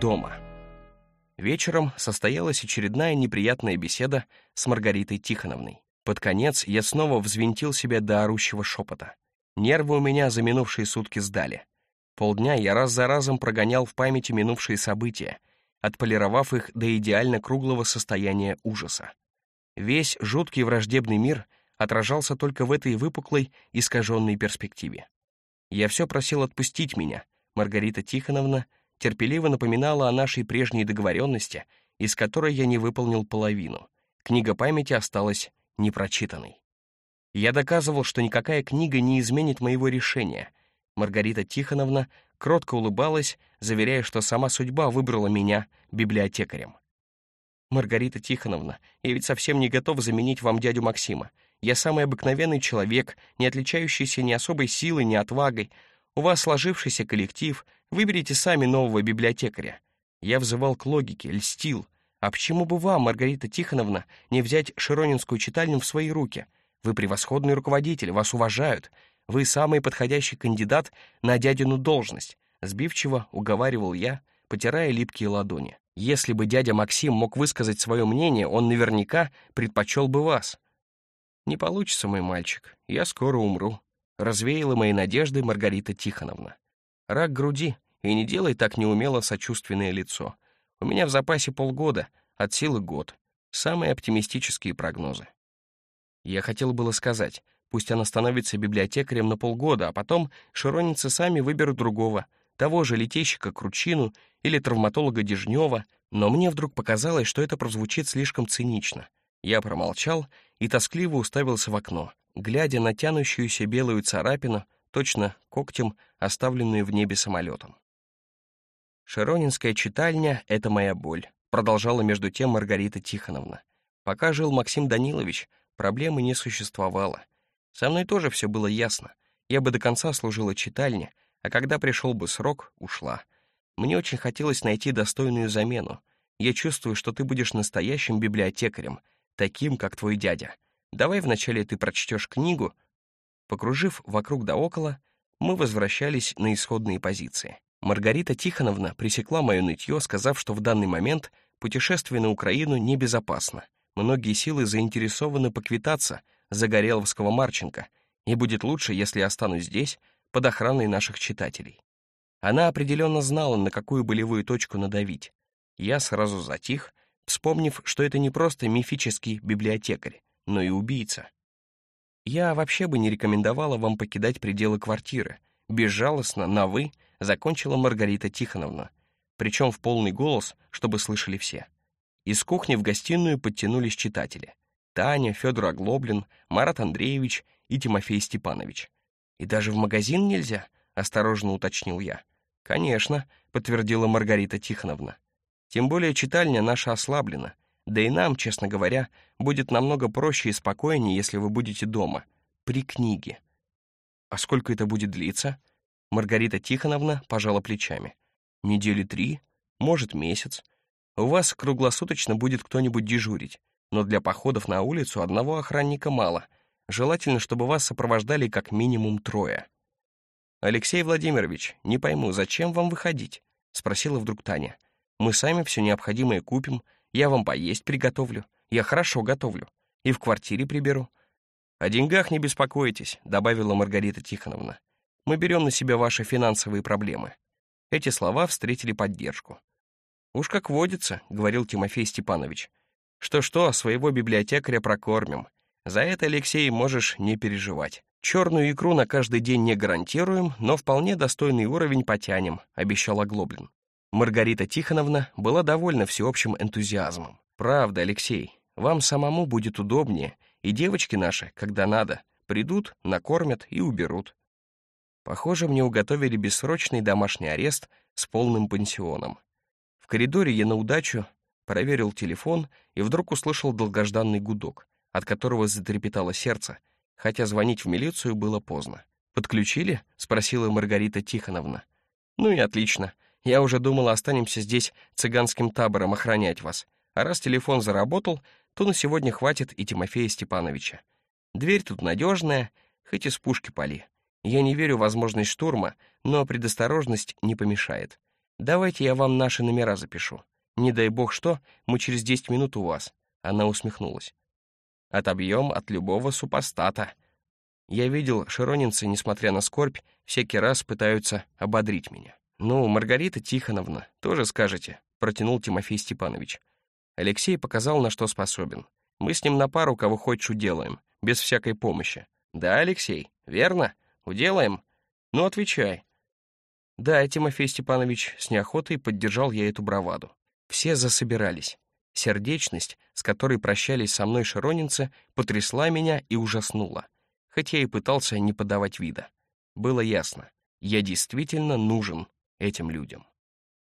дома. Вечером состоялась очередная неприятная беседа с Маргаритой Тихоновной. Под конец я снова взвинтил себя до орущего шепота. Нервы у меня за минувшие сутки сдали. Полдня я раз за разом прогонял в памяти минувшие события, отполировав их до идеально круглого состояния ужаса. Весь жуткий враждебный мир отражался только в этой выпуклой, искаженной перспективе. Я все просил отпустить меня. Маргарита Тихоновна терпеливо напоминала о нашей прежней договоренности, из которой я не выполнил половину. Книга памяти осталась непрочитанной. Я доказывал, что никакая книга не изменит моего решения. Маргарита Тихоновна кротко улыбалась, заверяя, что сама судьба выбрала меня библиотекарем. «Маргарита Тихоновна, я ведь совсем не готов заменить вам дядю Максима. Я самый обыкновенный человек, не отличающийся ни особой силой, ни отвагой. У вас сложившийся коллектив, выберите сами нового библиотекаря». Я взывал к логике, льстил. А почему бы вам, Маргарита Тихоновна, не взять Широнинскую читальню в свои руки? Вы превосходный руководитель, вас уважают. Вы самый подходящий кандидат на дядину должность. Сбивчиво уговаривал я, потирая липкие ладони. Если бы дядя Максим мог высказать свое мнение, он наверняка предпочел бы вас. Не получится, мой мальчик, я скоро умру. Развеяла мои надежды Маргарита Тихоновна. Рак груди, и не делай так неумело сочувственное лицо. У меня в запасе полгода, от силы год. Самые оптимистические прогнозы. Я хотел было сказать, пусть она становится библиотекарем на полгода, а потом широницы сами выберут другого, того же летейщика Кручину или травматолога Дежнева, но мне вдруг показалось, что это прозвучит слишком цинично. Я промолчал и тоскливо уставился в окно, глядя на тянущуюся белую царапину, точно когтем, оставленную в небе самолетом. «Широнинская читальня — это моя боль», — продолжала между тем Маргарита Тихоновна. «Пока жил Максим Данилович, проблемы не существовало. Со мной тоже все было ясно. Я бы до конца служила читальне, а когда пришел бы срок, ушла. Мне очень хотелось найти достойную замену. Я чувствую, что ты будешь настоящим библиотекарем, таким, как твой дядя. Давай вначале ты прочтешь книгу». Покружив вокруг да около, мы возвращались на исходные позиции. Маргарита Тихоновна пресекла мое нытье, сказав, что в данный момент путешествие на Украину небезопасно. Многие силы заинтересованы поквитаться за Гореловского Марченко, и будет лучше, если останусь здесь под охраной наших читателей. Она определенно знала, на какую болевую точку надавить. Я сразу затих, вспомнив, что это не просто мифический библиотекарь, но и убийца. Я вообще бы не рекомендовала вам покидать пределы квартиры. Безжалостно, на «вы» закончила Маргарита Тихоновна, причем в полный голос, чтобы слышали все. Из кухни в гостиную подтянулись читатели. Таня, Федор Оглоблин, Марат Андреевич и Тимофей Степанович. «И даже в магазин нельзя?» — осторожно уточнил я. «Конечно», — подтвердила Маргарита Тихоновна. «Тем более читальня наша ослаблена. Да и нам, честно говоря, будет намного проще и спокойнее, если вы будете дома. При книге». «А сколько это будет длиться?» Маргарита Тихоновна пожала плечами. «Недели три, может, месяц. У вас круглосуточно будет кто-нибудь дежурить, но для походов на улицу одного охранника мало. Желательно, чтобы вас сопровождали как минимум трое». «Алексей Владимирович, не пойму, зачем вам выходить?» — спросила вдруг Таня. «Мы сами все необходимое купим, я вам поесть приготовлю, я хорошо готовлю, и в квартире приберу». «О деньгах не беспокойтесь», — добавила Маргарита Тихоновна. Мы берем на себя ваши финансовые проблемы». Эти слова встретили поддержку. «Уж как водится», — говорил Тимофей Степанович. «Что-что, своего библиотекаря прокормим. За это, Алексей, можешь не переживать. Черную икру на каждый день не гарантируем, но вполне достойный уровень потянем», — обещал Оглоблин. Маргарита Тихоновна была довольна всеобщим энтузиазмом. «Правда, Алексей, вам самому будет удобнее, и девочки наши, когда надо, придут, накормят и уберут. Похоже, мне уготовили бессрочный домашний арест с полным пансионом. В коридоре я на удачу проверил телефон и вдруг услышал долгожданный гудок, от которого затрепетало сердце, хотя звонить в милицию было поздно. «Подключили?» — спросила Маргарита Тихоновна. «Ну и отлично. Я уже думала, останемся здесь цыганским табором охранять вас. А раз телефон заработал, то на сегодня хватит и Тимофея Степановича. Дверь тут надежная, хоть и с пушки пали. Я не верю в возможность штурма, но предосторожность не помешает. Давайте я вам наши номера запишу. Не дай бог что, мы через 10 минут у вас. Она усмехнулась. Отобьем от любого супостата. Я видел, широнинцы, несмотря на скорбь, всякий раз пытаются ободрить меня. «Ну, Маргарита Тихоновна, тоже скажете», — протянул Тимофей Степанович. Алексей показал, на что способен. Мы с ним на пару кого хочешь уделаем, без всякой помощи. Да, Алексей, верно? Уделаем? Ну, отвечай. Да, Тимофей Степанович, с неохотой поддержал я эту браваду. Все засобирались. Сердечность, с которой прощались со мной широнинцы, потрясла меня и ужаснула, хотя и пытался не подавать вида. Было ясно, я действительно нужен этим людям.